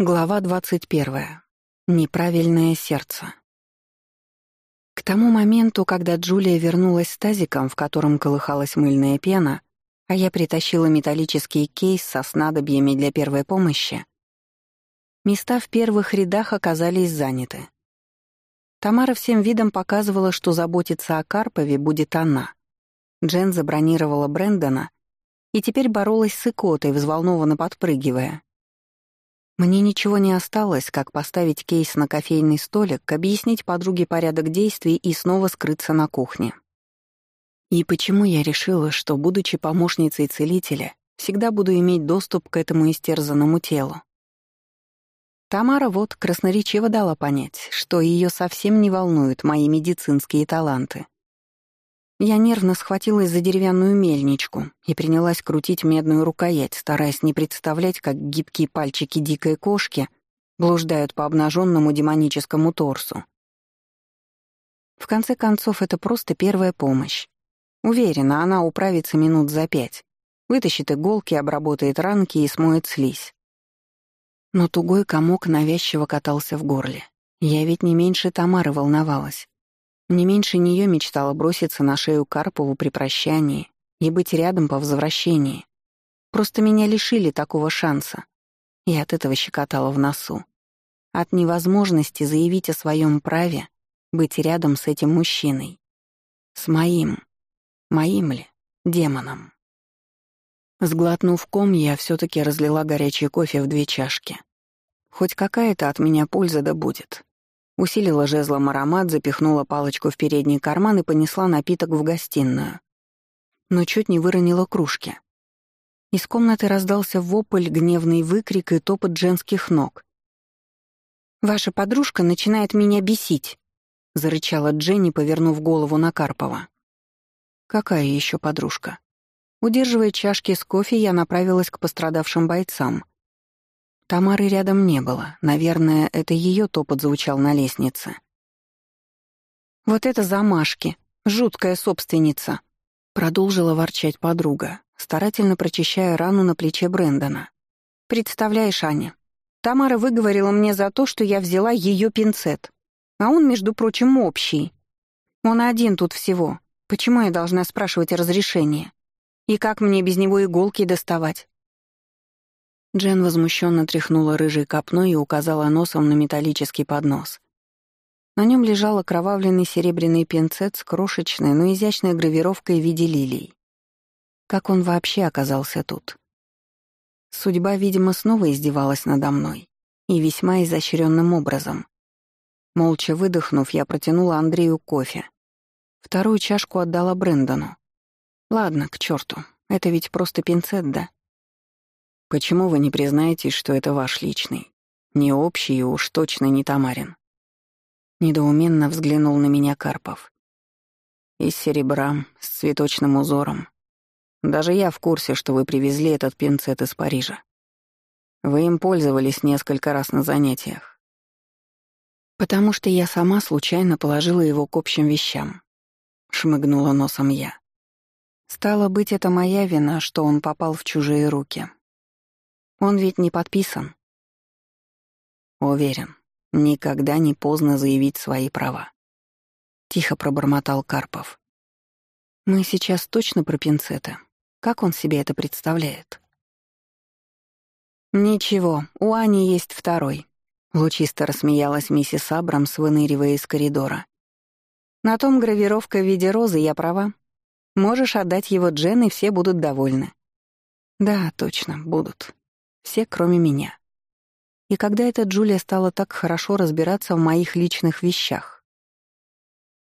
Глава 21. Неправильное сердце. К тому моменту, когда Джулия вернулась с тазиком, в котором колыхалась мыльная пена, а я притащила металлический кейс со снадобьями для первой помощи, места в первых рядах оказались заняты. Тамара всем видом показывала, что заботиться о Карпове будет она. Джен забронировала Брэндона и теперь боролась с икотой, взволнованно подпрыгивая, мне ничего не осталось, как поставить кейс на кофейный столик, объяснить подруге порядок действий и снова скрыться на кухне. И почему я решила, что, будучи помощницей целителя, всегда буду иметь доступ к этому истерзанному телу? Тамара вот красноречиво дала понять, что ее совсем не волнуют мои медицинские таланты. Я нервно схватилась за деревянную мельничку и принялась крутить медную рукоять, стараясь не представлять, как гибкие пальчики дикой кошки блуждают по обнаженному демоническому торсу. В конце концов, это просто первая помощь. Уверена, она управится минут за пять. Вытащит иголки, обработает ранки и смоет слизь. Но тугой комок навязчиво катался в горле. Я ведь не меньше Тамары волновалась. Не меньше нее мечтала броситься на шею Карпову при прощании и быть рядом по возвращении. Просто меня лишили такого шанса. И от этого щекотало в носу. От невозможности заявить о своем праве быть рядом с этим мужчиной. С моим. Моим ли? Демоном. Сглотнув ком, я все таки разлила горячий кофе в две чашки. Хоть какая-то от меня польза да будет. Усилила жезлом аромат, запихнула палочку в передний карман и понесла напиток в гостиную. Но чуть не выронила кружки. Из комнаты раздался вопль, гневный выкрик и топот женских ног. «Ваша подружка начинает меня бесить», — зарычала Дженни, повернув голову на Карпова. «Какая еще подружка?» Удерживая чашки с кофе, я направилась к пострадавшим бойцам — Тамары рядом не было. Наверное, это ее топот звучал на лестнице. «Вот это замашки! Жуткая собственница!» Продолжила ворчать подруга, старательно прочищая рану на плече Брэндона. «Представляешь, Аня, Тамара выговорила мне за то, что я взяла ее пинцет. А он, между прочим, общий. Он один тут всего. Почему я должна спрашивать разрешение? И как мне без него иголки доставать? Джен возмущенно тряхнула рыжей копной и указала носом на металлический поднос. На нем лежал окровавленный серебряный пинцет с крошечной, но изящной гравировкой в виде лилий. Как он вообще оказался тут? Судьба, видимо, снова издевалась надо мной. И весьма изощренным образом. Молча выдохнув, я протянула Андрею кофе. Вторую чашку отдала Брэндону. Ладно, к черту, это ведь просто пинцет, да? Почему вы не признаетесь, что это ваш личный? Не общий и уж точно не Тамарин. Недоуменно взглянул на меня Карпов. Из серебра, с цветочным узором. Даже я в курсе, что вы привезли этот пинцет из Парижа. Вы им пользовались несколько раз на занятиях. Потому что я сама случайно положила его к общим вещам. Шмыгнула носом я. Стало быть, это моя вина, что он попал в чужие руки. Он ведь не подписан. Уверен, никогда не поздно заявить свои права. Тихо пробормотал Карпов. Мы сейчас точно про пинцеты. Как он себе это представляет? «Ничего, у Ани есть второй», — лучисто рассмеялась миссис Абрамс, выныривая из коридора. «На том гравировка в виде розы, я права. Можешь отдать его Джен, и все будут довольны». «Да, точно, будут», все, кроме меня. И когда эта Джулия стала так хорошо разбираться в моих личных вещах?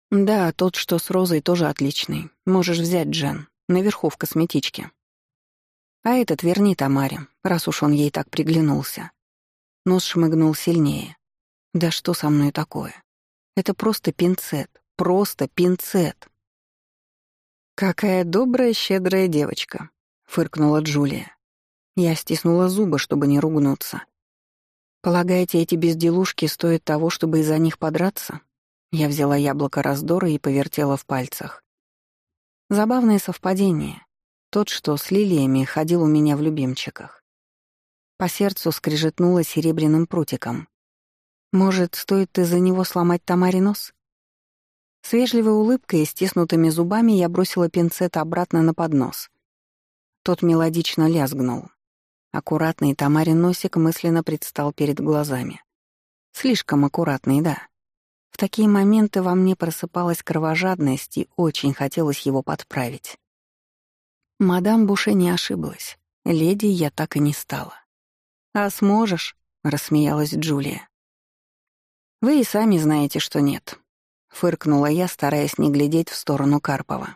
Да, тот, что с розой, тоже отличный. Можешь взять, Джен, наверху в косметичке. А этот верни Тамаре, раз уж он ей так приглянулся. Нос шмыгнул сильнее. Да что со мной такое? Это просто пинцет, просто пинцет. «Какая добрая, щедрая девочка», — фыркнула Джулия. Я стиснула зубы, чтобы не ругнуться. «Полагаете, эти безделушки стоят того, чтобы из-за них подраться?» Я взяла яблоко раздора и повертела в пальцах. Забавное совпадение. Тот, что с лилиями, ходил у меня в любимчиках. По сердцу скрежетнуло серебряным прутиком. «Может, стоит из-за него сломать Тамаре нос?» С вежливой улыбкой и стиснутыми зубами я бросила пинцет обратно на поднос. Тот мелодично лязгнул. Аккуратный Тамарин носик мысленно предстал перед глазами. Слишком аккуратный, да. В такие моменты во мне просыпалась кровожадность и очень хотелось его подправить. Мадам Буше не ошиблась. Леди я так и не стала. «А сможешь?» — рассмеялась Джулия. «Вы и сами знаете, что нет», — фыркнула я, стараясь не глядеть в сторону Карпова.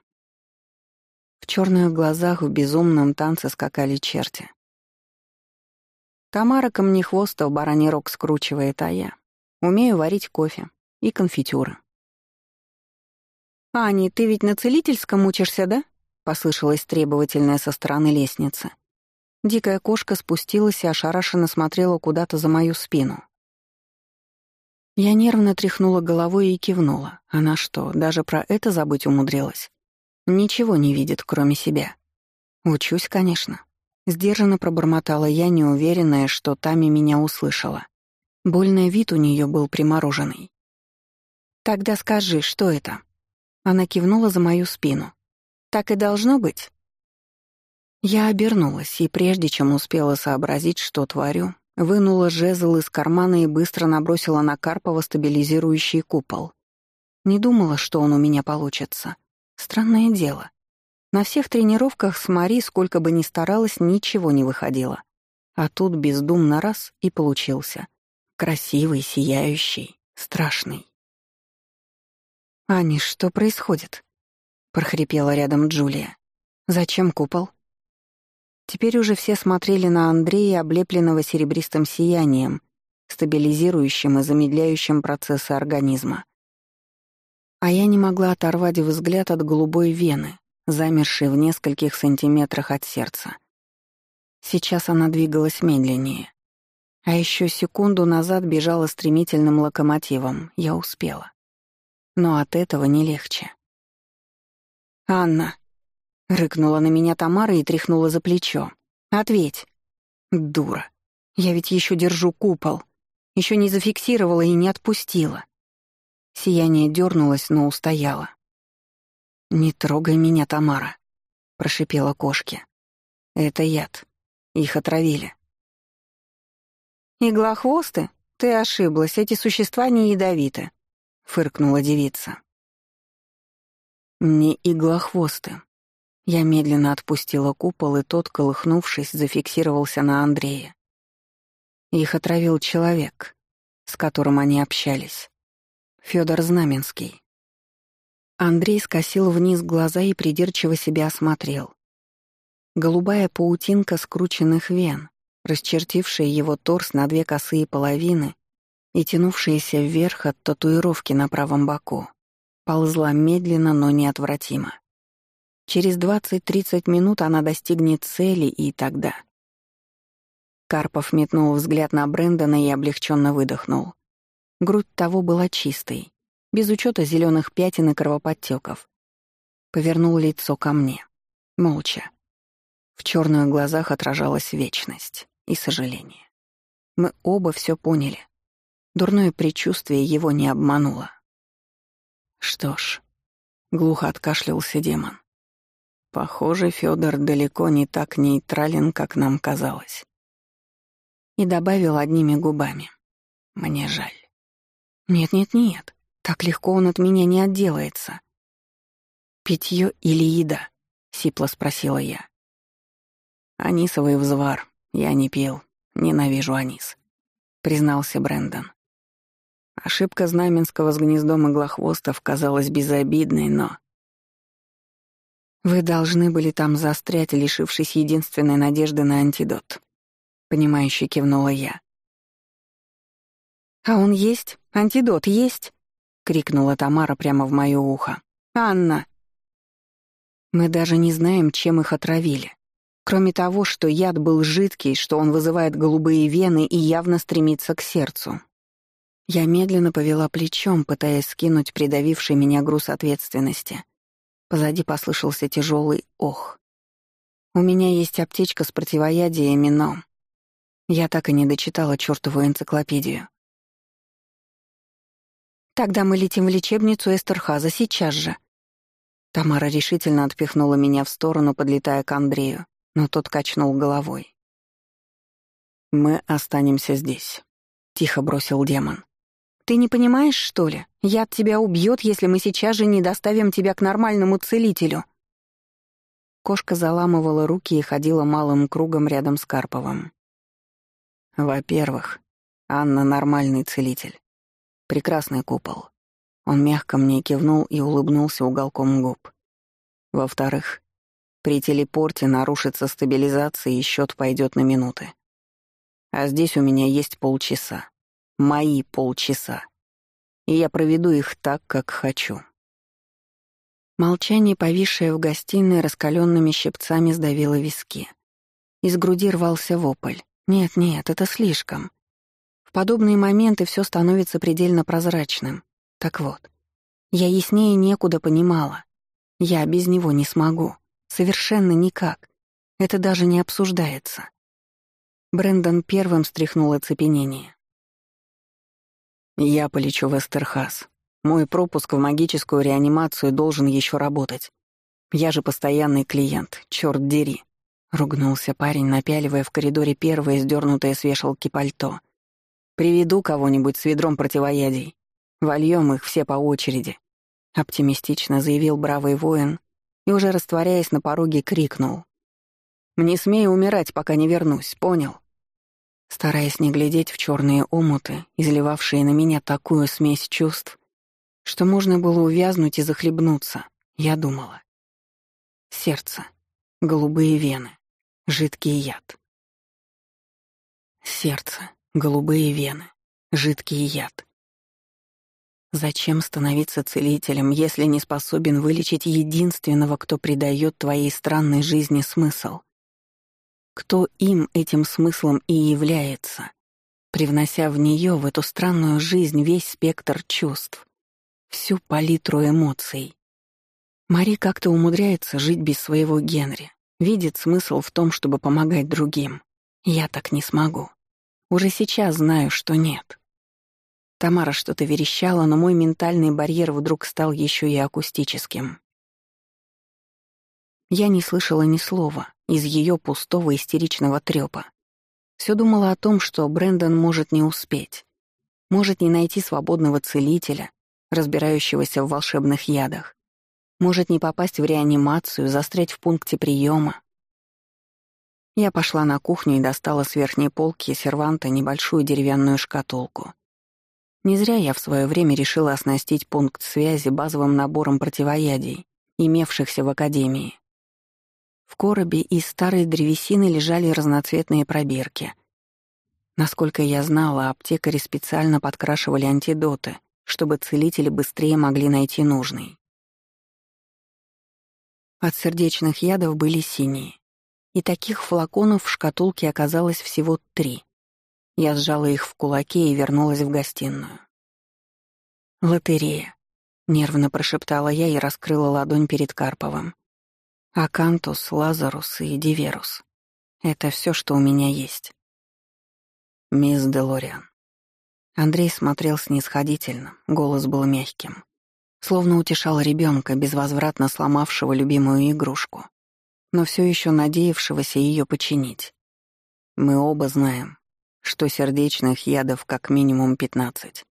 В черных глазах в безумном танце скакали черти. Тамара камнехвоста в бараний рог скручивает, а я умею варить кофе и конфитюры. «Ани, ты ведь на целительском учишься, да?» — послышалось требовательное со стороны лестницы. Дикая кошка спустилась и ошарашенно смотрела куда-то за мою спину. Я нервно тряхнула головой и кивнула. Она что, даже про это забыть умудрилась? Ничего не видит, кроме себя. Учусь, конечно. Сдержанно пробормотала я, неуверенная, что Тами меня услышала. Больный вид у нее был примороженный. «Тогда скажи, что это?» Она кивнула за мою спину. «Так и должно быть?» Я обернулась, и прежде чем успела сообразить, что творю, вынула жезл из кармана и быстро набросила на Карпова стабилизирующий купол. Не думала, что он у меня получится. Странное дело. На всех тренировках с Мари, сколько бы ни старалась, ничего не выходило. А тут бездумно раз и получился. Красивый, сияющий, страшный. «Ани, что происходит?» — прохрипела рядом Джулия. «Зачем купол?» Теперь уже все смотрели на Андрея, облепленного серебристым сиянием, стабилизирующим и замедляющим процессы организма. А я не могла оторвать взгляд от голубой вены, замершей в нескольких сантиметрах от сердца. Сейчас она двигалась медленнее. А еще секунду назад бежала стремительным локомотивом. Я успела. Но от этого не легче. «Анна!» — рыкнула на меня Тамара и тряхнула за плечо. «Ответь!» «Дура! Я ведь еще держу купол. Еще не зафиксировала и не отпустила». Сияние дернулось, но устояло. «Не трогай меня, Тамара», — прошипела кошке. «Это яд. Их отравили». «Иглохвосты? Ты ошиблась, эти существа не ядовиты», — фыркнула девица. «Не иглохвосты». Я медленно отпустила купол, и тот, колыхнувшись, зафиксировался на Андрее. Их отравил человек, с которым они общались. Федор Знаменский. Андрей скосил вниз глаза и придирчиво себя осмотрел. Голубая паутинка скрученных вен, расчертившая его торс на две косые половины и тянувшаяся вверх от татуировки на правом боку, ползла медленно, но неотвратимо. Через 20-30 минут она достигнет цели, и тогда... Карпов метнул взгляд на Брэндона и облегченно выдохнул. Грудь того была чистой, без учета зеленых пятен и кровоподтеков. Повернул лицо ко мне. Молча. В черных глазах отражалась вечность и сожаление. Мы оба все поняли. Дурное предчувствие его не обмануло. Что ж, глухо откашлялся демон. Похоже, Федор далеко не так нейтрален, как нам казалось. И добавил одними губами. Мне жаль. Нет-нет-нет. Так легко он от меня не отделается. «Питье или еда?» — сипло спросила я. «Анисовый взвар. Я не пил. Ненавижу анис», — признался Брэндон. Ошибка Знаменского с гнездом иглохвостов казалась безобидной, но... «Вы должны были там застрять, лишившись единственной надежды на антидот», — понимающе кивнула я. «А он есть? Антидот есть?» — крикнула Тамара прямо в моё ухо. «Анна!» Мы даже не знаем, чем их отравили. Кроме того, что яд был жидкий, что он вызывает голубые вены и явно стремится к сердцу. Я медленно повела плечом, пытаясь скинуть придавивший меня груз ответственности. Позади послышался тяжелый ох. «У меня есть аптечка с противоядиями, но...» Я так и не дочитала чёртову энциклопедию. «Тогда мы летим в лечебницу Эстерхаза сейчас же». Тамара решительно отпихнула меня в сторону, подлетая к Андрею, но тот качнул головой. «Мы останемся здесь», — тихо бросил демон. «Ты не понимаешь, что ли? Яд тебя убьет, если мы сейчас же не доставим тебя к нормальному целителю». Кошка заламывала руки и ходила малым кругом рядом с Карповым. Во-первых, Анна нормальный целитель. Прекрасный купол. Он мягко мне кивнул и улыбнулся уголком губ. Во-вторых, при телепорте нарушится стабилизация и счет пойдет на минуты. А здесь у меня есть полчаса. Мои полчаса. И я проведу их так, как хочу. Молчание, повисшее в гостиной, раскаленными щипцами сдавило виски. Из груди рвался вопль. Нет-нет, это слишком. Подобные моменты все становится предельно прозрачным. Так вот, я яснее некуда понимала. Я без него не смогу. Совершенно никак. Это даже не обсуждается. Брэндон первым стряхнул оцепенение. «Я полечу в Эстерхас. Мой пропуск в магическую реанимацию должен еще работать. Я же постоянный клиент, черт дери. Ругнулся парень, напяливая в коридоре первое сдернутое с вешалки пальто. «Приведу кого-нибудь с ведром противоядий. Вольем их все по очереди», — оптимистично заявил бравый воин и, уже растворяясь на пороге, крикнул. «Не смей умирать, пока не вернусь, понял?» Стараясь не глядеть в черные омуты, изливавшие на меня такую смесь чувств, что можно было увязнуть и захлебнуться, я думала. Сердце, голубые вены, жидкий яд. Сердце, голубые вены, жидкий яд. Зачем становиться целителем, если не способен вылечить единственного, кто придает твоей странной жизни смысл? Кто им этим смыслом и является, привнося в нее, в эту странную жизнь, весь спектр чувств, всю палитру эмоций? Мари как-то умудряется жить без своего Генри, видит смысл в том, чтобы помогать другим. Я так не смогу. Уже сейчас знаю, что нет. Тамара что-то верещала, но мой ментальный барьер вдруг стал еще и акустическим. Я не слышала ни слова из ее пустого истеричного трёпа. Все думала о том, что Брэндон может не успеть, может не найти свободного целителя, разбирающегося в волшебных ядах, может не попасть в реанимацию, застрять в пункте приема. Я пошла на кухню и достала с верхней полки серванта небольшую деревянную шкатулку. Не зря я в свое время решила оснастить пункт связи базовым набором противоядий, имевшихся в Академии. В коробе из старой древесины лежали разноцветные пробирки. Насколько я знала, аптекари специально подкрашивали антидоты, чтобы целители быстрее могли найти нужный. От сердечных ядов были синие. И таких флаконов в шкатулке оказалось всего три. Я сжала их в кулаке и вернулась в гостиную. «Лотерея», — нервно прошептала я и раскрыла ладонь перед Карповым. «Акантус, Лазарус и Диверус. Это все, что у меня есть». «Мисс Делориан». Андрей смотрел снисходительно, голос был мягким словно утешал ребенка, безвозвратно сломавшего любимую игрушку, но все еще надеявшегося ее починить. Мы оба знаем, что сердечных ядов как минимум пятнадцать.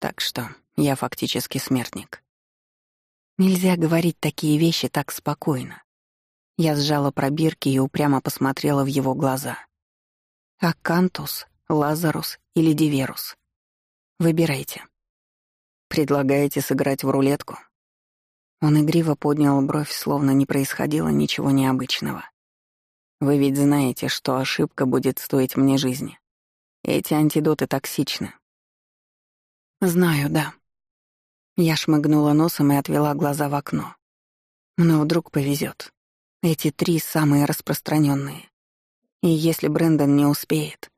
Так что я фактически смертник. Нельзя говорить такие вещи так спокойно. Я сжала пробирки и упрямо посмотрела в его глаза. Акантус, Лазарус или Диверус? Выбирайте. «Предлагаете сыграть в рулетку?» Он игриво поднял бровь, словно не происходило ничего необычного. «Вы ведь знаете, что ошибка будет стоить мне жизни. Эти антидоты токсичны». «Знаю, да». Я шмыгнула носом и отвела глаза в окно. Но вдруг повезет. Эти три самые распространенные. И если Брэндон не успеет,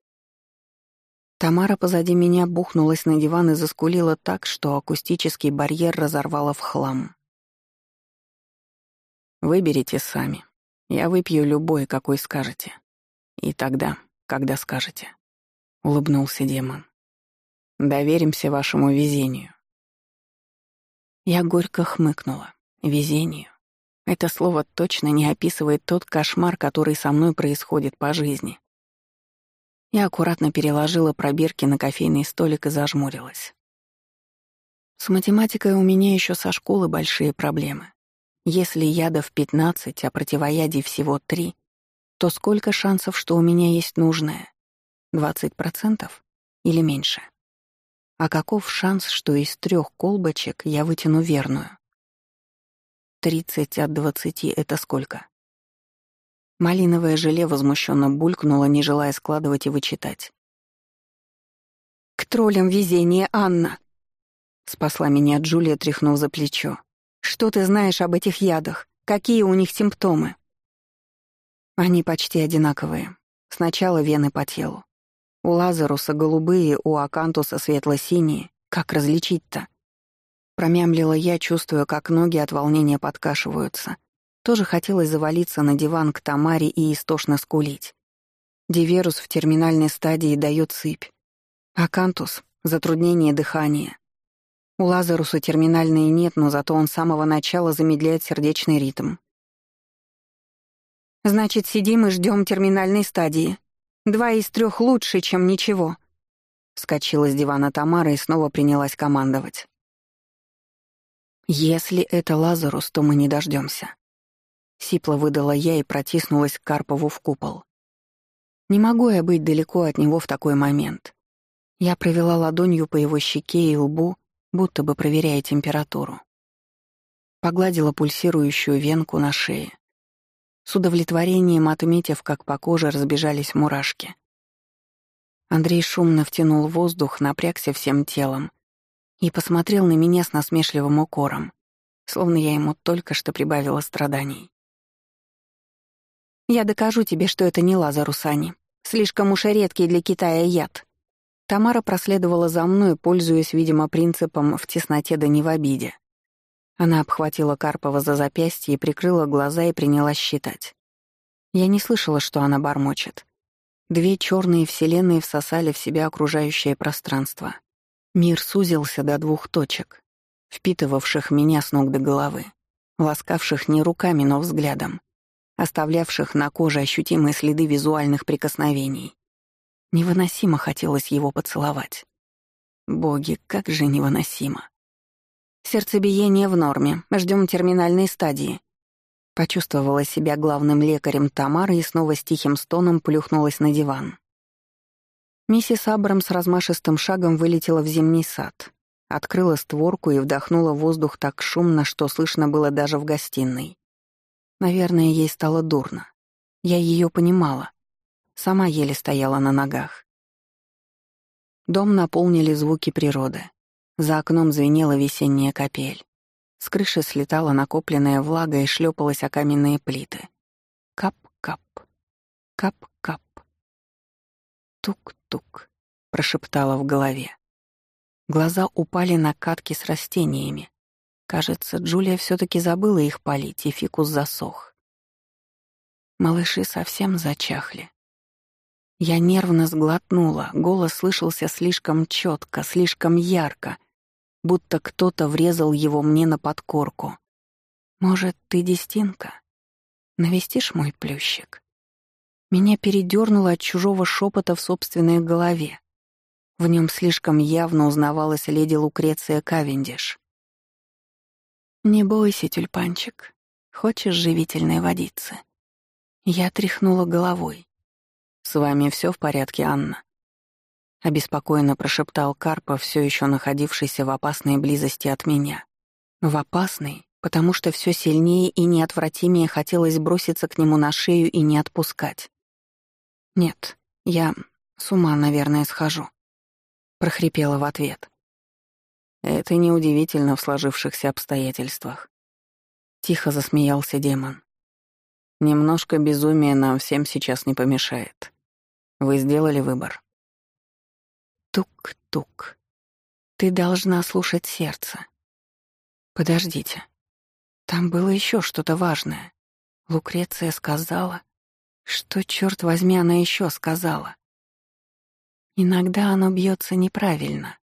Тамара позади меня бухнулась на диван и заскулила так, что акустический барьер разорвало в хлам. «Выберите сами. Я выпью любой, какой скажете. И тогда, когда скажете», — улыбнулся демон. «Доверимся вашему везению». Я горько хмыкнула. «Везению». Это слово точно не описывает тот кошмар, который со мной происходит по жизни. Я аккуратно переложила пробирки на кофейный столик и зажмурилась. С математикой у меня еще со школы большие проблемы. Если ядов 15, а противоядий всего 3, то сколько шансов, что у меня есть нужное? 20% или меньше? А каков шанс, что из трех колбочек я вытяну верную? 30 от 20 — это сколько? Малиновое желе возмущенно булькнуло, не желая складывать и вычитать. «К троллям везение, Анна!» Спасла меня Джулия, тряхнув за плечо. «Что ты знаешь об этих ядах? Какие у них симптомы?» Они почти одинаковые. Сначала вены по телу. У Лазаруса голубые, у Акантуса светло-синие. Как различить-то? Промямлила я, чувствуя, как ноги от волнения подкашиваются — тоже хотелось завалиться на диван к Тамаре и истошно скулить. Диверус в терминальной стадии дает сыпь. Акантус — затруднение дыхания. У Лазаруса терминальной нет, но зато он с самого начала замедляет сердечный ритм. «Значит, сидим и ждем терминальной стадии. Два из трех лучше, чем ничего». Вскочила с дивана Тамара и снова принялась командовать. «Если это Лазарус, то мы не дождемся. Сипло выдала я и протиснулась к Карпову в купол. Не могу я быть далеко от него в такой момент. Я провела ладонью по его щеке и лбу, будто бы проверяя температуру. Погладила пульсирующую венку на шее. С удовлетворением отметив, как по коже разбежались мурашки. Андрей шумно втянул воздух, напрягся всем телом и посмотрел на меня с насмешливым укором, словно я ему только что прибавила страданий. Я докажу тебе, что это не Лазарусани. Слишком уж редкий для Китая яд». Тамара проследовала за мной, пользуясь, видимо, принципом «в тесноте да не в обиде». Она обхватила Карпова за запястье и прикрыла глаза и принялась считать. Я не слышала, что она бормочет. Две черные вселенные всосали в себя окружающее пространство. Мир сузился до двух точек, впитывавших меня с ног до головы, ласкавших не руками, но взглядом оставлявших на коже ощутимые следы визуальных прикосновений. Невыносимо хотелось его поцеловать. Боги, как же невыносимо. Сердцебиение в норме, ждем терминальной стадии. Почувствовала себя главным лекарем Тамары и снова с тихим стоном плюхнулась на диван. Миссис Абрам с размашистым шагом вылетела в зимний сад, открыла створку и вдохнула воздух так шумно, что слышно было даже в гостиной. Наверное, ей стало дурно. Я ее понимала. Сама еле стояла на ногах. Дом наполнили звуки природы. За окном звенела весенняя капель. С крыши слетала накопленная влага и шлепалась о каменные плиты. Кап-кап. Кап-кап. Тук-тук, прошептало в голове. Глаза упали на кадки с растениями, Кажется, Джулия все таки забыла их полить, и фикус засох. Малыши совсем зачахли. Я нервно сглотнула, голос слышался слишком четко, слишком ярко, будто кто-то врезал его мне на подкорку. «Может, ты Дестинка? Навестишь мой плющик?» Меня передернуло от чужого шепота в собственной голове. В нем слишком явно узнавалась леди Лукреция Кавендиш. «Не бойся, тюльпанчик. Хочешь живительной водицы?» Я тряхнула головой. «С вами все в порядке, Анна?» Обеспокоенно прошептал Карпов, все еще находившийся в опасной близости от меня. В опасной, потому что все сильнее и неотвратимее хотелось броситься к нему на шею и не отпускать. «Нет, я с ума, наверное, схожу», — прохрипела в ответ. Это неудивительно в сложившихся обстоятельствах. Тихо засмеялся демон. Немножко безумия нам всем сейчас не помешает. Вы сделали выбор. Тук-тук. Ты должна слушать сердце. Подождите. Там было еще что-то важное. Лукреция сказала... Что, черт возьми, она еще сказала? Иногда оно бьется неправильно.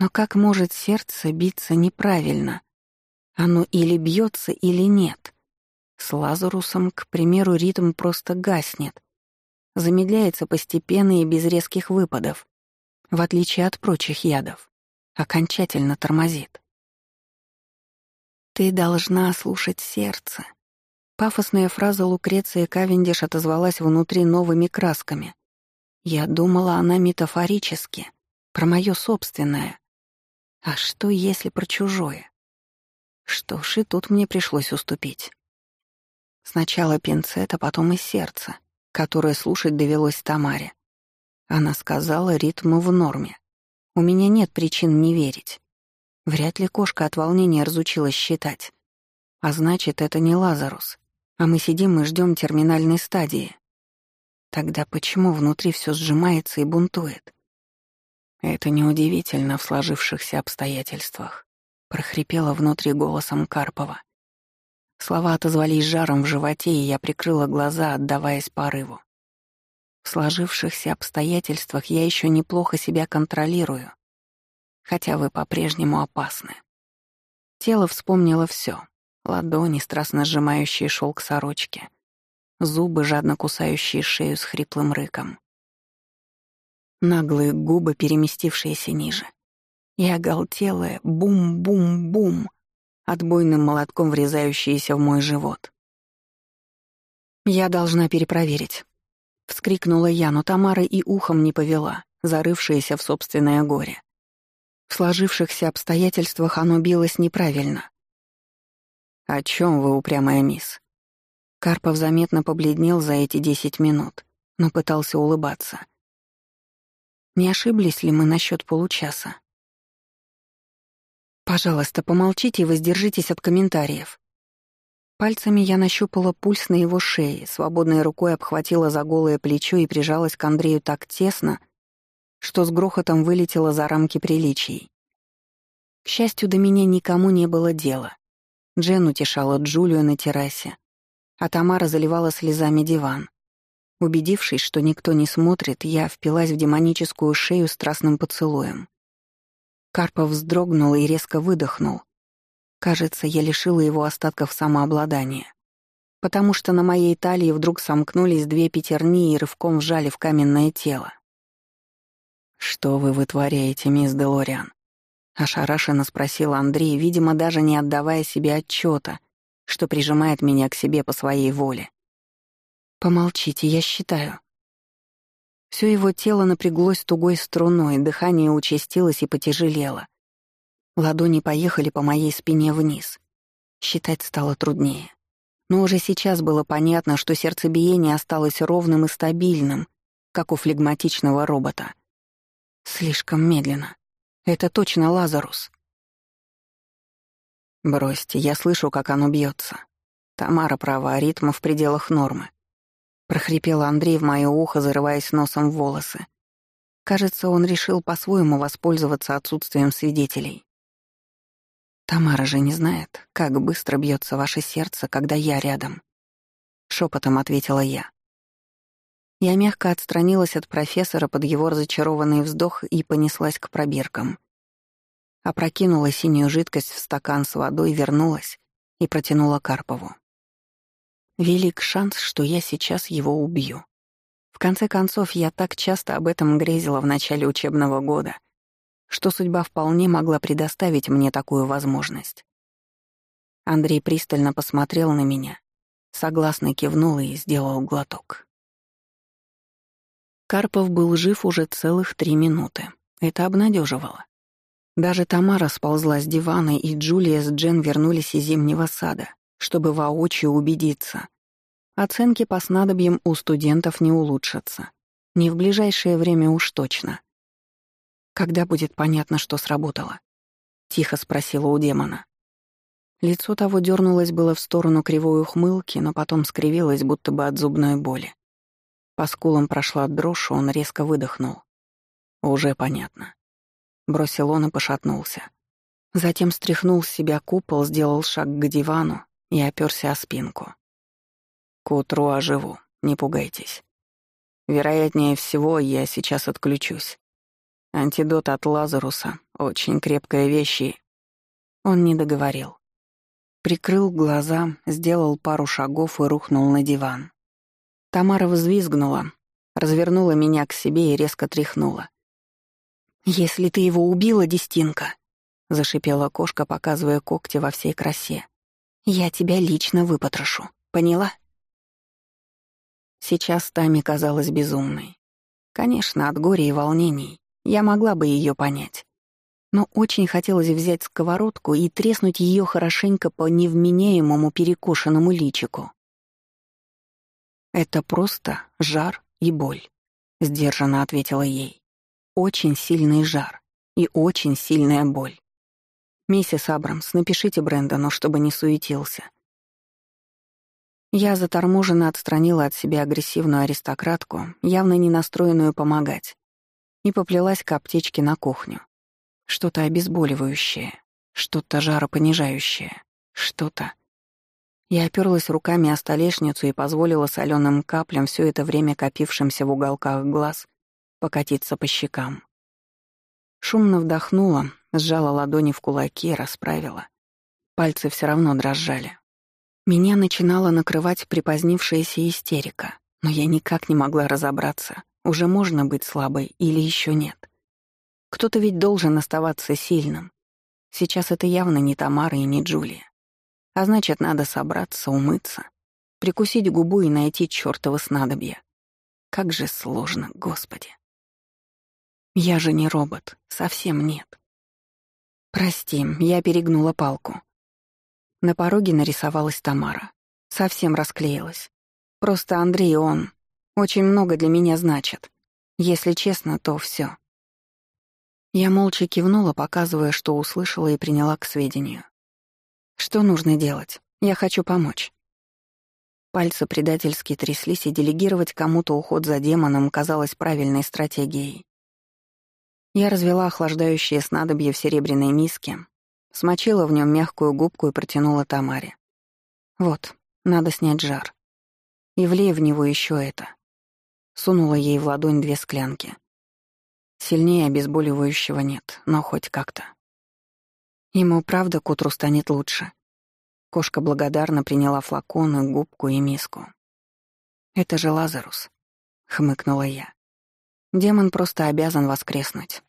Но как может сердце биться неправильно? Оно или бьется, или нет. С Лазарусом, к примеру, ритм просто гаснет. Замедляется постепенно и без резких выпадов, в отличие от прочих ядов. Окончательно тормозит. «Ты должна слушать сердце». Пафосная фраза Лукреции Кавендиш отозвалась внутри новыми красками. Я думала, она метафорически, про мое собственное. А что, если про чужое? Что ж, и тут мне пришлось уступить. Сначала пинцет, а потом и сердце, которое слушать довелось Тамаре. Она сказала, ритм в норме. У меня нет причин не верить. Вряд ли кошка от волнения разучилась считать. А значит, это не Лазарус, а мы сидим и ждем терминальной стадии. Тогда почему внутри все сжимается и бунтует? Это неудивительно в сложившихся обстоятельствах, прохрипела внутри голосом Карпова. Слова отозвались жаром в животе, и я прикрыла глаза, отдаваясь порыву. В сложившихся обстоятельствах я еще неплохо себя контролирую, хотя вы по-прежнему опасны. Тело вспомнило все: ладони, страстно сжимающие шелк сорочки, зубы, жадно кусающие шею с хриплым рыком. Наглые губы, переместившиеся ниже. И оголтелое бум-бум-бум, отбойным молотком врезающиеся в мой живот. «Я должна перепроверить», — вскрикнула я, но Тамара и ухом не повела, зарывшаяся в собственное горе. В сложившихся обстоятельствах оно билось неправильно. «О чем вы, упрямая мисс?» Карпов заметно побледнел за эти десять минут, но пытался улыбаться. Не ошиблись ли мы насчет получаса? «Пожалуйста, помолчите и воздержитесь от комментариев». Пальцами я нащупала пульс на его шее, свободной рукой обхватила за голое плечо и прижалась к Андрею так тесно, что с грохотом вылетела за рамки приличий. К счастью, до меня никому не было дела. Джен утешала Джулию на террасе, а Тамара заливала слезами диван. Убедившись, что никто не смотрит, я впилась в демоническую шею страстным поцелуем. Карпов вздрогнул и резко выдохнул. Кажется, я лишила его остатков самообладания. Потому что на моей талии вдруг сомкнулись две пятерни и рывком вжали в каменное тело. «Что вы вытворяете, мисс Делориан?» — ошарашенно спросил Андрей, видимо, даже не отдавая себе отчета — что прижимает меня к себе по своей воле. «Помолчите, я считаю». Все его тело напряглось тугой струной, дыхание участилось и потяжелело. Ладони поехали по моей спине вниз. Считать стало труднее. Но уже сейчас было понятно, что сердцебиение осталось ровным и стабильным, как у флегматичного робота. Слишком медленно. Это точно Лазарус. «Бросьте, я слышу, как оно бьется. Тамара права, ритм в пределах нормы». Прохрипел Андрей в мое ухо, зарываясь носом в волосы. Кажется, он решил по-своему воспользоваться отсутствием свидетелей. «Тамара же не знает, как быстро бьется ваше сердце, когда я рядом», — шепотом ответила я. Я мягко отстранилась от профессора под его разочарованный вздох и понеслась к пробиркам. Опрокинула синюю жидкость в стакан с водой, вернулась и протянула Карпову. Велик шанс, что я сейчас его убью. В конце концов, я так часто об этом грезила в начале учебного года, что судьба вполне могла предоставить мне такую возможность. Андрей пристально посмотрел на меня, согласно кивнул и сделал глоток. Карпов был жив уже целых три минуты. Это обнадеживало. Даже Тамара сползла с дивана, и Джулия с Джен вернулись из зимнего сада, чтобы воочию убедиться. Оценки по снадобьям у студентов не улучшатся. Не в ближайшее время уж точно. «Когда будет понятно, что сработало?» — тихо спросила у демона. Лицо того дернулось было в сторону кривой ухмылки, но потом скривилось, будто бы от зубной боли. По скулам прошла дрожь, он резко выдохнул. «Уже понятно. Бросил он и пошатнулся. Затем стряхнул с себя купол, сделал шаг к дивану и оперся о спинку. «К утру оживу, не пугайтесь». Вероятнее всего, я сейчас отключусь. Антидот от Лазаруса — очень крепкая вещь и... Он не договорил. Прикрыл глаза, сделал пару шагов и рухнул на диван. Тамара взвизгнула, развернула меня к себе и резко тряхнула. «Если ты его убила, Дестинка», — зашипела кошка, показывая когти во всей красе, — «я тебя лично выпотрошу. Поняла?» Сейчас Тами казалась безумной. Конечно, от горя и волнений я могла бы ее понять. Но очень хотелось взять сковородку и треснуть ее хорошенько по невменяемому перекошенному личику. «Это просто жар и боль», — сдержанно ответила ей. «Очень сильный жар и очень сильная боль. Миссис Абрамс, напишите Брэндону, чтобы не суетился. Я заторможенно отстранила от себя агрессивную аристократку, явно не настроенную помогать, и поплелась к аптечке на кухню. Что-то обезболивающее, что-то жаропонижающее, что-то... Я оперлась руками о столешницу и позволила соленым каплям все это время копившимся в уголках глаз покатиться по щекам. Шумно вдохнула, сжала ладони в кулаки, расправила. Пальцы все равно дрожали. Меня начинала накрывать припозднившаяся истерика, но я никак не могла разобраться, уже можно быть слабой или еще нет. Кто-то ведь должен оставаться сильным. Сейчас это явно не Тамара и не Джулия. А значит, надо собраться, умыться, прикусить губу и найти чёртово снадобье. Как же сложно, Господи. Я же не робот, совсем нет. Прости, я перегнула палку. На пороге нарисовалась Тамара. Совсем расклеилась. Просто Андрей, он очень много для меня значит. Если честно, то все. Я молча кивнула, показывая, что услышала и приняла к сведению. Что нужно делать? Я хочу помочь. Пальцы предательски тряслись, и делегировать кому-то уход за демоном казалось правильной стратегией. Я развела охлаждающее снадобье в серебряной миске, Смочила в нем мягкую губку и протянула Тамаре. «Вот, надо снять жар. И влей в него еще это». Сунула ей в ладонь две склянки. Сильнее обезболивающего нет, но хоть как-то. Ему правда к утру станет лучше. Кошка благодарно приняла флаконы, губку и миску. «Это же Лазарус», — хмыкнула я. «Демон просто обязан воскреснуть».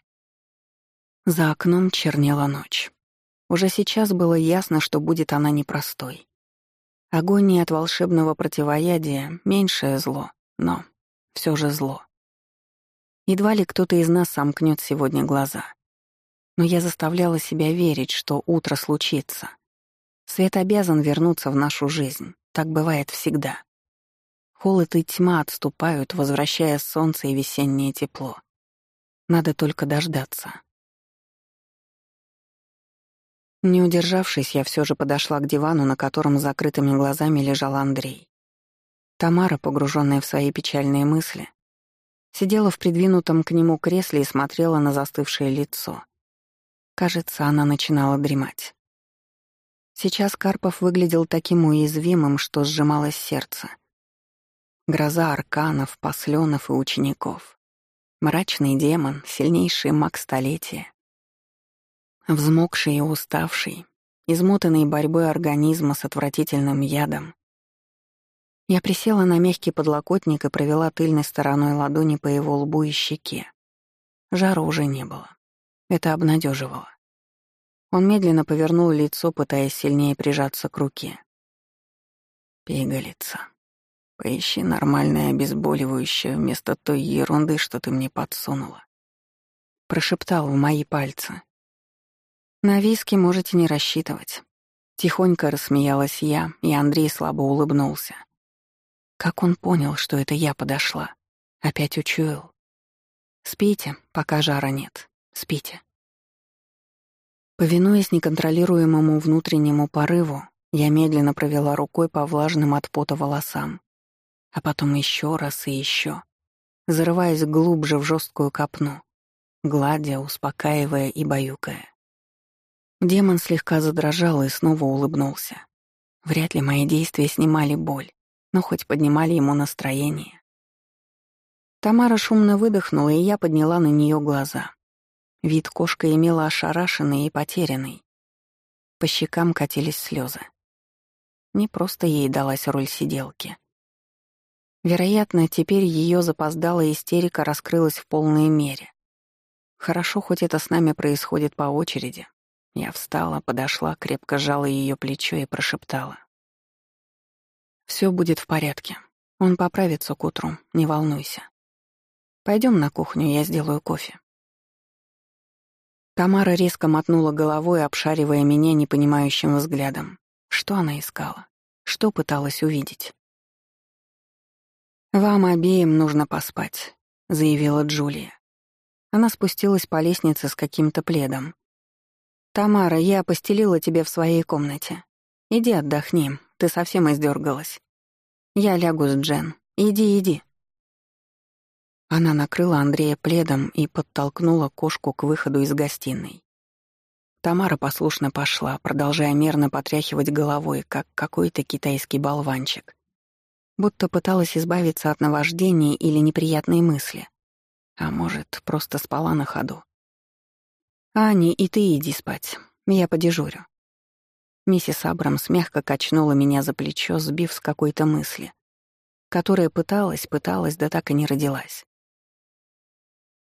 За окном чернела ночь. Уже сейчас было ясно, что будет она непростой. Агония от волшебного противоядия — меньшее зло, но все же зло. Едва ли кто-то из нас сомкнет сегодня глаза. Но я заставляла себя верить, что утро случится. Свет обязан вернуться в нашу жизнь. Так бывает всегда. Холод и тьма отступают, возвращая солнце и весеннее тепло. Надо только дождаться. Не удержавшись, я все же подошла к дивану, на котором с закрытыми глазами лежал Андрей. Тамара, погруженная в свои печальные мысли, сидела в придвинутом к нему кресле и смотрела на застывшее лицо. Кажется, она начинала дремать. Сейчас Карпов выглядел таким уязвимым, что сжималось сердце. Гроза арканов, посленов и учеников. Мрачный демон, сильнейший маг столетия. Взмокший и уставший, измотанный борьбой организма с отвратительным ядом. Я присела на мягкий подлокотник и провела тыльной стороной ладони по его лбу и щеке. Жара уже не было. Это обнадеживало. Он медленно повернул лицо, пытаясь сильнее прижаться к руке. «Пигалица, поищи нормальное обезболивающее вместо той ерунды, что ты мне подсунула». Прошептал в мои пальцы, «На виски можете не рассчитывать». Тихонько рассмеялась я, и Андрей слабо улыбнулся. Как он понял, что это я подошла? Опять учуял. «Спите, пока жара нет. Спите». Повинуясь неконтролируемому внутреннему порыву, я медленно провела рукой по влажным от пота волосам, а потом еще раз и еще, зарываясь глубже в жесткую копну, гладя, успокаивая и баюкая. Демон слегка задрожал и снова улыбнулся. Вряд ли мои действия снимали боль, но хоть поднимали ему настроение. Тамара шумно выдохнула, и я подняла на нее глаза. Вид кошка имела ошарашенный и потерянный. По щекам катились слезы. Не просто ей далась роль сиделки. Вероятно, теперь ее запоздалая истерика раскрылась в полной мере. Хорошо, хоть это с нами происходит по очереди. Я встала, подошла, крепко сжала ее плечо и прошептала. Все будет в порядке. Он поправится к утру, не волнуйся. Пойдем на кухню, я сделаю кофе. Тамара резко мотнула головой, обшаривая меня непонимающим взглядом. Что она искала? Что пыталась увидеть? «Вам обеим нужно поспать», — заявила Джулия. Она спустилась по лестнице с каким-то пледом. «Тамара, я постелила тебе в своей комнате. Иди отдохни, ты совсем издергалась. Я лягу с Джен. Иди, иди». Она накрыла Андрея пледом и подтолкнула кошку к выходу из гостиной. Тамара послушно пошла, продолжая мерно потряхивать головой, как какой-то китайский болванчик. Будто пыталась избавиться от наваждений или неприятной мысли. А может, просто спала на ходу. «Ани, и ты иди спать. Я подежурю». Миссис Абрамс мягко качнула меня за плечо, сбив с какой-то мысли, которая пыталась, пыталась, да так и не родилась.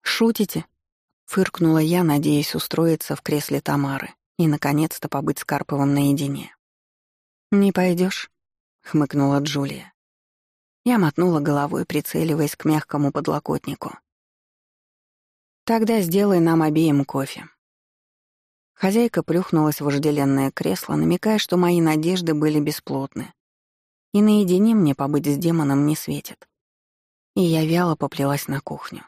«Шутите?» — фыркнула я, надеясь устроиться в кресле Тамары и, наконец-то, побыть с Карповым наедине. «Не пойдешь? хмыкнула Джулия. Я мотнула головой, прицеливаясь к мягкому подлокотнику. «Тогда сделай нам обеим кофе». Хозяйка плюхнулась в вожделенное кресло, намекая, что мои надежды были бесплотны. И наедине мне побыть с демоном не светит. И я вяло поплелась на кухню.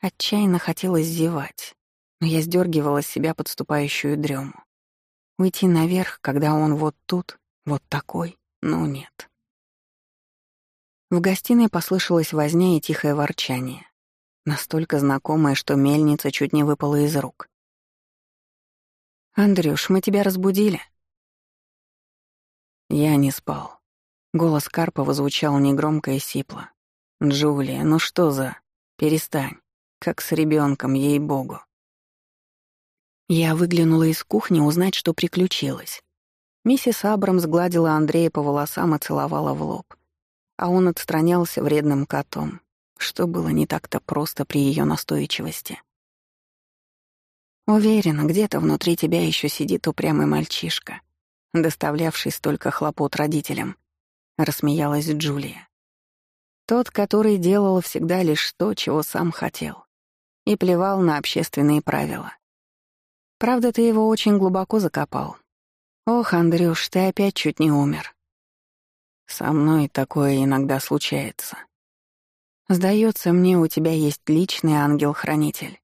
Отчаянно хотелось зевать, но я сдергивала с себя подступающую дрему. Уйти наверх, когда он вот тут, вот такой, ну нет. В гостиной послышалась возня и тихое ворчание, настолько знакомое, что мельница чуть не выпала из рук. «Андрюш, мы тебя разбудили?» Я не спал. Голос Карпова звучал негромко и сипло. «Джулия, ну что за... Перестань. Как с ребенком, ей-богу. Я выглянула из кухни узнать, что приключилось. Миссис Абрамс гладила Андрея по волосам и целовала в лоб. А он отстранялся вредным котом, что было не так-то просто при ее настойчивости. Уверена, где-то внутри тебя еще сидит упрямый мальчишка, доставлявший столько хлопот родителям, рассмеялась Джулия. Тот, который делал всегда лишь то, чего сам хотел и плевал на общественные правила. Правда, ты его очень глубоко закопал. Ох, Андрюш, ты опять чуть не умер. Со мной такое иногда случается. Сдается мне, у тебя есть личный ангел-хранитель.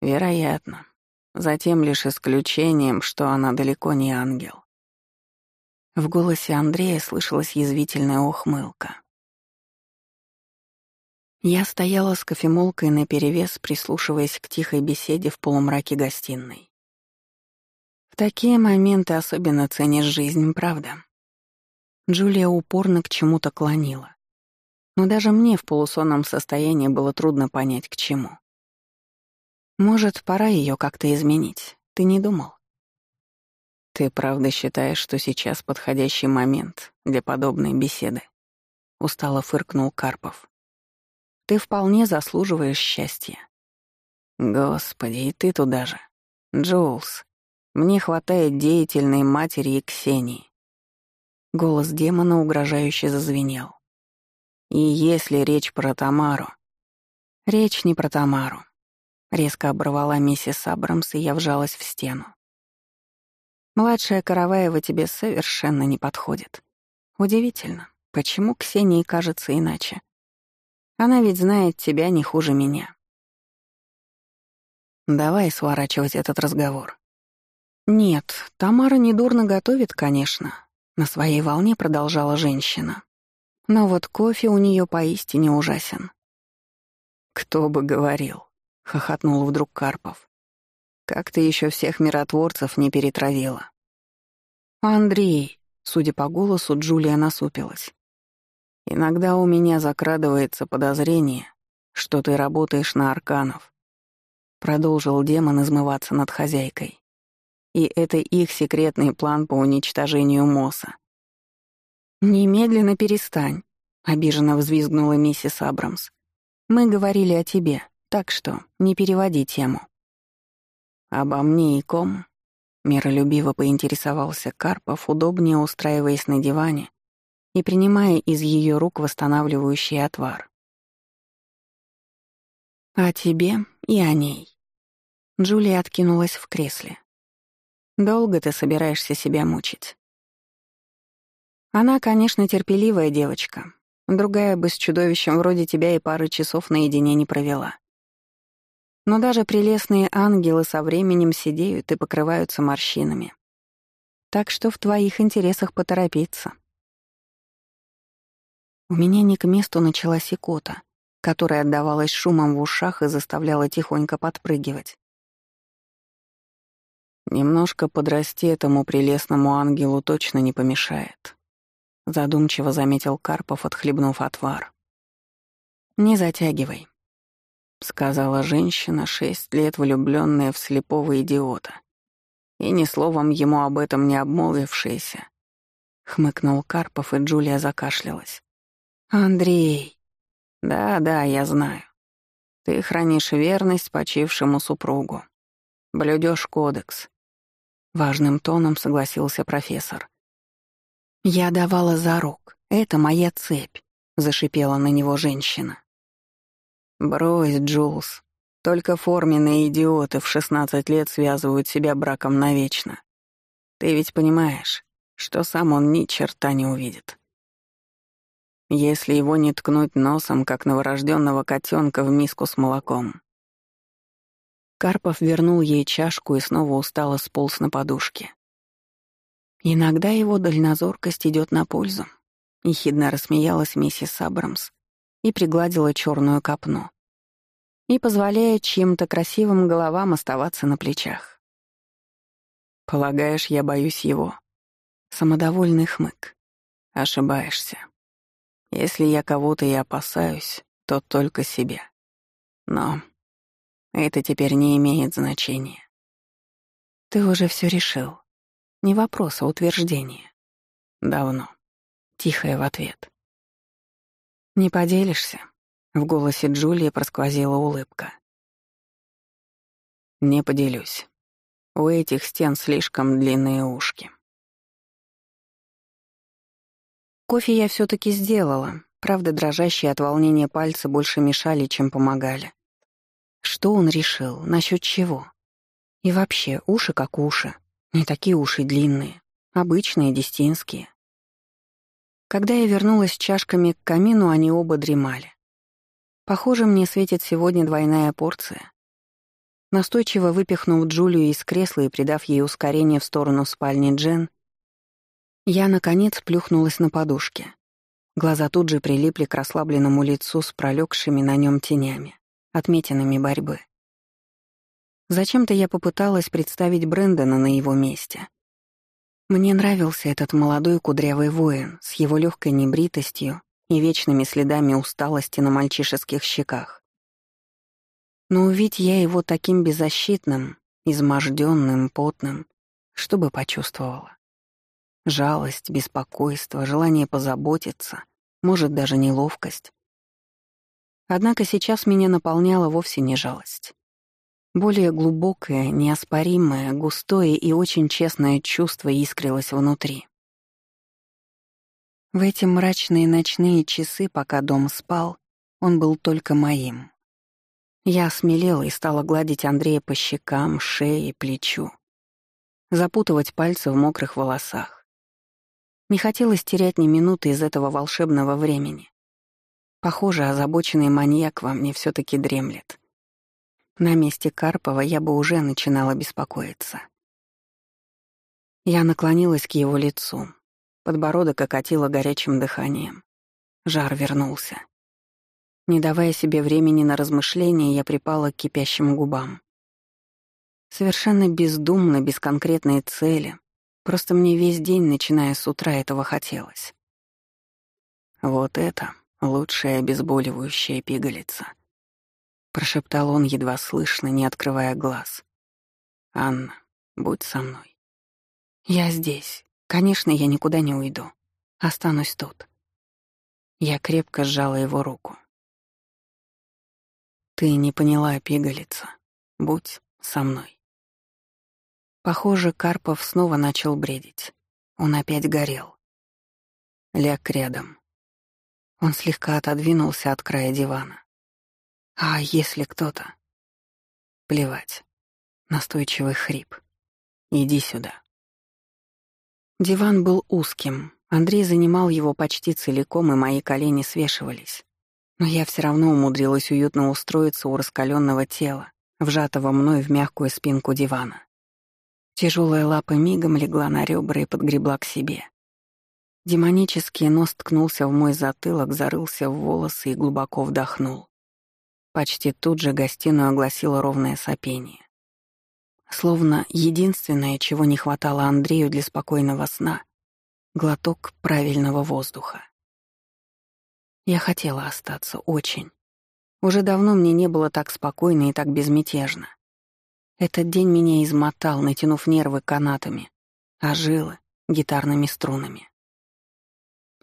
Вероятно. Затем лишь исключением, что она далеко не ангел. В голосе Андрея слышалась язвительная ухмылка. Я стояла с кофемолкой наперевес, прислушиваясь к тихой беседе в полумраке гостиной. В такие моменты особенно ценишь жизнь, правда? Джулия упорно к чему-то клонила. Но даже мне в полусонном состоянии было трудно понять, к чему. Может, пора ее как-то изменить? Ты не думал? Ты правда считаешь, что сейчас подходящий момент для подобной беседы? Устало фыркнул Карпов. Ты вполне заслуживаешь счастья. Господи, и ты туда же. Джоулс, мне хватает деятельной матери и Ксении. Голос демона угрожающе зазвенел. И если речь про Тамару... Речь не про Тамару. Резко оборвала миссис Абрамс, и я вжалась в стену. Младшая Караваева тебе совершенно не подходит. Удивительно, почему Ксении кажется иначе. Она ведь знает тебя не хуже меня. Давай сворачивать этот разговор. Нет, Тамара недурно готовит, конечно. На своей волне продолжала женщина. Но вот кофе у нее поистине ужасен. Кто бы говорил, хохотнул вдруг Карпов. Как ты еще всех миротворцев не перетравила? Андрей, судя по голосу, Джулия насупилась. Иногда у меня закрадывается подозрение, что ты работаешь на арканов. Продолжил демон измываться над хозяйкой. И это их секретный план по уничтожению Моса. «Немедленно перестань», — обиженно взвизгнула миссис Абрамс. «Мы говорили о тебе, так что не переводи тему». «Обо мне и ком?» — миролюбиво поинтересовался Карпов, удобнее устраиваясь на диване и принимая из ее рук восстанавливающий отвар. «О тебе и о ней». Джулия откинулась в кресле. «Долго ты собираешься себя мучить?» Она, конечно, терпеливая девочка. Другая бы с чудовищем вроде тебя и пары часов наедине не провела. Но даже прелестные ангелы со временем сидеют и покрываются морщинами. Так что в твоих интересах поторопиться. У меня не к месту началась икота, которая отдавалась шумом в ушах и заставляла тихонько подпрыгивать. Немножко подрасти этому прелестному ангелу точно не помешает. Задумчиво заметил Карпов, отхлебнув отвар. «Не затягивай», — сказала женщина, шесть лет влюбленная в слепого идиота. И ни словом ему об этом не обмолвившаяся. Хмыкнул Карпов, и Джулия закашлялась. «Андрей!» «Да-да, я знаю. Ты хранишь верность почившему супругу. Блюдешь кодекс». Важным тоном согласился профессор. «Я давала за рук. Это моя цепь», — зашипела на него женщина. «Брось, Джулс. Только форменные идиоты в шестнадцать лет связывают себя браком навечно. Ты ведь понимаешь, что сам он ни черта не увидит. Если его не ткнуть носом, как новорожденного котенка в миску с молоком. Карпов вернул ей чашку и снова устало сполз на подушке. Иногда его дальнозоркость идет на пользу. Ехидно рассмеялась миссис Абрамс и пригладила черную копну. И позволяет чьим-то красивым головам оставаться на плечах. «Полагаешь, я боюсь его?» Самодовольный хмык. «Ошибаешься. Если я кого-то и опасаюсь, то только себя. Но это теперь не имеет значения. Ты уже все решил. Не вопрос, а утверждение. Давно. Тихая в ответ. Не поделишься? В голосе Джулии просквозила улыбка. Не поделюсь. У этих стен слишком длинные ушки. Кофе я все таки сделала, правда, дрожащие от волнения пальцы больше мешали, чем помогали. Что он решил? Насчет чего? И вообще, уши как уши. Не такие уши длинные. Обычные, дестинские. Когда я вернулась с чашками к камину, они оба дремали. Похоже, мне светит сегодня двойная порция. Настойчиво выпихнув Джулию из кресла и придав ей ускорение в сторону спальни Джен, я, наконец, плюхнулась на подушке. Глаза тут же прилипли к расслабленному лицу с пролегшими на нем тенями, отметинами борьбы. Зачем-то я попыталась представить Брэндона на его месте. Мне нравился этот молодой кудрявый воин с его легкой небритостью и вечными следами усталости на мальчишеских щеках. Но увидеть я его таким беззащитным, изможденным, потным, что бы почувствовала? Жалость, беспокойство, желание позаботиться, может, даже неловкость. Однако сейчас меня наполняла вовсе не жалость. Более глубокое, неоспоримое, густое и очень честное чувство искрилось внутри. В эти мрачные ночные часы, пока дом спал, он был только моим. Я осмелела и стала гладить Андрея по щекам, шее, плечу. Запутывать пальцы в мокрых волосах. Не хотелось терять ни минуты из этого волшебного времени. Похоже, озабоченный маньяк во мне все таки дремлет. На месте Карпова я бы уже начинала беспокоиться. Я наклонилась к его лицу. Подбородок окатило горячим дыханием. Жар вернулся. Не давая себе времени на размышления, я припала к кипящим губам. Совершенно бездумно, без конкретной цели, Просто мне весь день, начиная с утра, этого хотелось. Вот это лучшая обезболивающая пигалица. Прошептал он едва слышно, не открывая глаз. «Анна, будь со мной». «Я здесь. Конечно, я никуда не уйду. Останусь тут». Я крепко сжала его руку. «Ты не поняла, пигалица. Будь со мной». Похоже, Карпов снова начал бредить. Он опять горел. Ляг рядом. Он слегка отодвинулся от края дивана. А если кто-то? Плевать. Настойчивый хрип. Иди сюда. Диван был узким. Андрей занимал его почти целиком, и мои колени свешивались. Но я все равно умудрилась уютно устроиться у раскаленного тела, вжатого мной в мягкую спинку дивана. Тяжелая лапа мигом легла на ребра и подгребла к себе. Демонический нос ткнулся в мой затылок, зарылся в волосы и глубоко вдохнул. Почти тут же гостиную огласило ровное сопение. Словно единственное, чего не хватало Андрею для спокойного сна — глоток правильного воздуха. Я хотела остаться, очень. Уже давно мне не было так спокойно и так безмятежно. Этот день меня измотал, натянув нервы канатами, а жилы — гитарными струнами.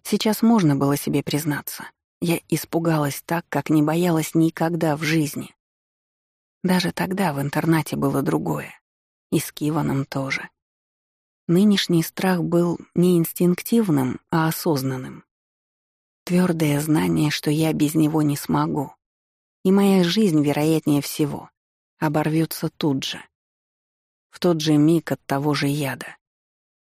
Сейчас можно было себе признаться. Я испугалась так, как не боялась никогда в жизни. Даже тогда в интернате было другое. И с Киваном тоже. Нынешний страх был не инстинктивным, а осознанным. Твердое знание, что я без него не смогу. И моя жизнь, вероятнее всего, оборвется тут же. В тот же миг от того же яда.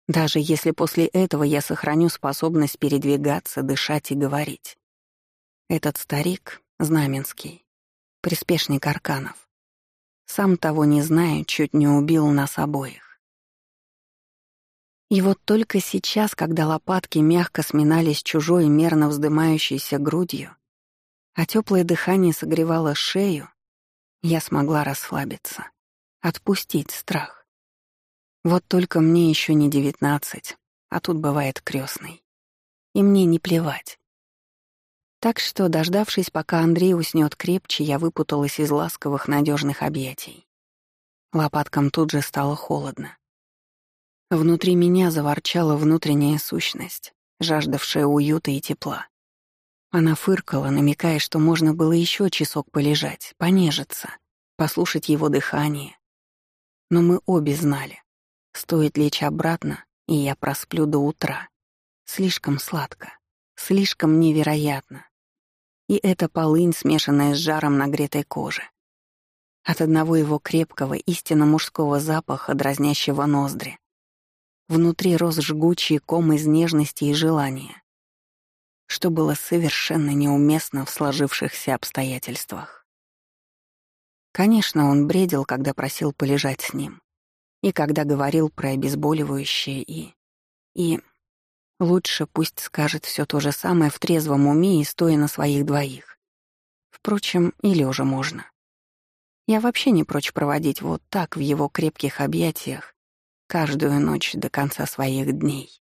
Даже если после этого я сохраню способность передвигаться, дышать и говорить. Этот старик, Знаменский, приспешник Арканов, сам того не зная, чуть не убил нас обоих. И вот только сейчас, когда лопатки мягко сминались чужой мерно вздымающейся грудью, а теплое дыхание согревало шею, я смогла расслабиться, отпустить страх. Вот только мне еще не девятнадцать, а тут бывает крестный. И мне не плевать. Так что, дождавшись, пока Андрей уснет крепче, я выпуталась из ласковых надежных объятий. Лопаткам тут же стало холодно. Внутри меня заворчала внутренняя сущность, жаждавшая уюта и тепла. Она фыркала, намекая, что можно было еще часок полежать, понежиться, послушать его дыхание. Но мы обе знали, стоит лечь обратно, и я просплю до утра. Слишком сладко, слишком невероятно, и эта полынь, смешанная с жаром нагретой кожи. От одного его крепкого, истинно мужского запаха, дразнящего ноздри. Внутри рос жгучий ком из нежности и желания, что было совершенно неуместно в сложившихся обстоятельствах. Конечно, он бредил, когда просил полежать с ним, и когда говорил про обезболивающее и... и... Лучше пусть скажет все то же самое в трезвом уме и стоя на своих двоих. Впрочем, или уже можно. Я вообще не прочь проводить вот так в его крепких объятиях каждую ночь до конца своих дней.